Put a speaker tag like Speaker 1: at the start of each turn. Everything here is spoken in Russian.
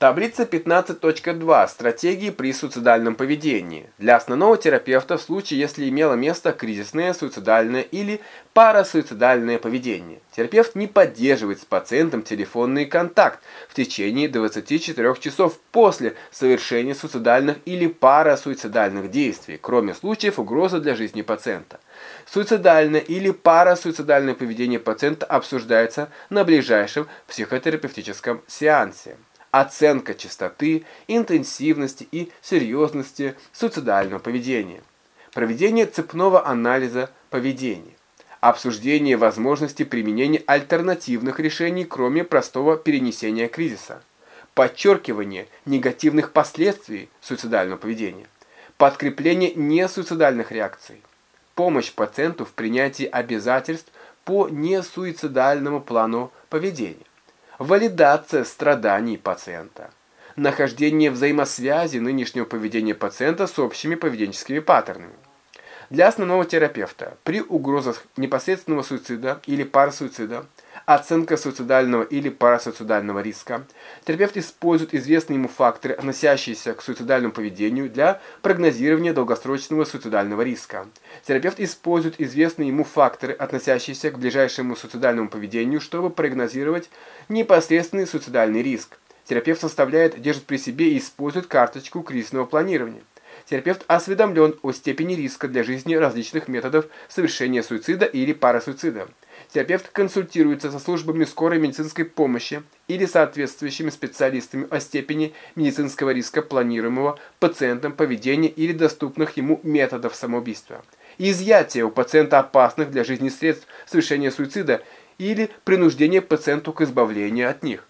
Speaker 1: Таблица 15.2. Стратегии при суицидальном поведении. Для основного терапевта в случае, если имело место кризисное, суицидальное или парасуицидальное поведение. Терапевт не поддерживает с пациентом телефонный контакт в течение 24 часов после совершения суицидальных или парасуицидальных действий, кроме случаев угрозы для жизни пациента. Суицидальное или парасуицидальное поведение пациента обсуждается на ближайшем психотерапевтическом сеансе оценка частоты, интенсивности и серьезности суицидального поведения, проведение цепного анализа поведения, обсуждение возможности применения альтернативных решений, кроме простого перенесения кризиса, подчеркивание негативных последствий суицидального поведения, подкрепление несуицидальных реакций, помощь пациенту в принятии обязательств по несуицидальному плану поведения валидация страданий пациента, нахождение взаимосвязи нынешнего поведения пациента с общими поведенческими паттернами. Для основного терапевта при угрозах непосредственного суицида или парасуицида оценка суицидального или парасуицидального риска. Терапевт использует известные ему факторы, относящиеся к суицидальному поведению для прогнозирования долгосрочного суицидального риска. Терапевт использует известные ему факторы, относящиеся к ближайшему суицидальному поведению, чтобы прогнозировать непосредственный суицидальный риск. Терапевт составляет, держит при себе и использует карточку кризисного планирования. Терапевт осведомлен о степени риска для жизни различных методов совершения суицида или парасуицида. Терапевт консультируется со службами скорой медицинской помощи или соответствующими специалистами о степени медицинского риска планируемого пациентом поведения или доступных ему методов самоубийства. Изъятие у пациента опасных для жизни средств совершения суицида или принуждение пациенту к избавлению от них.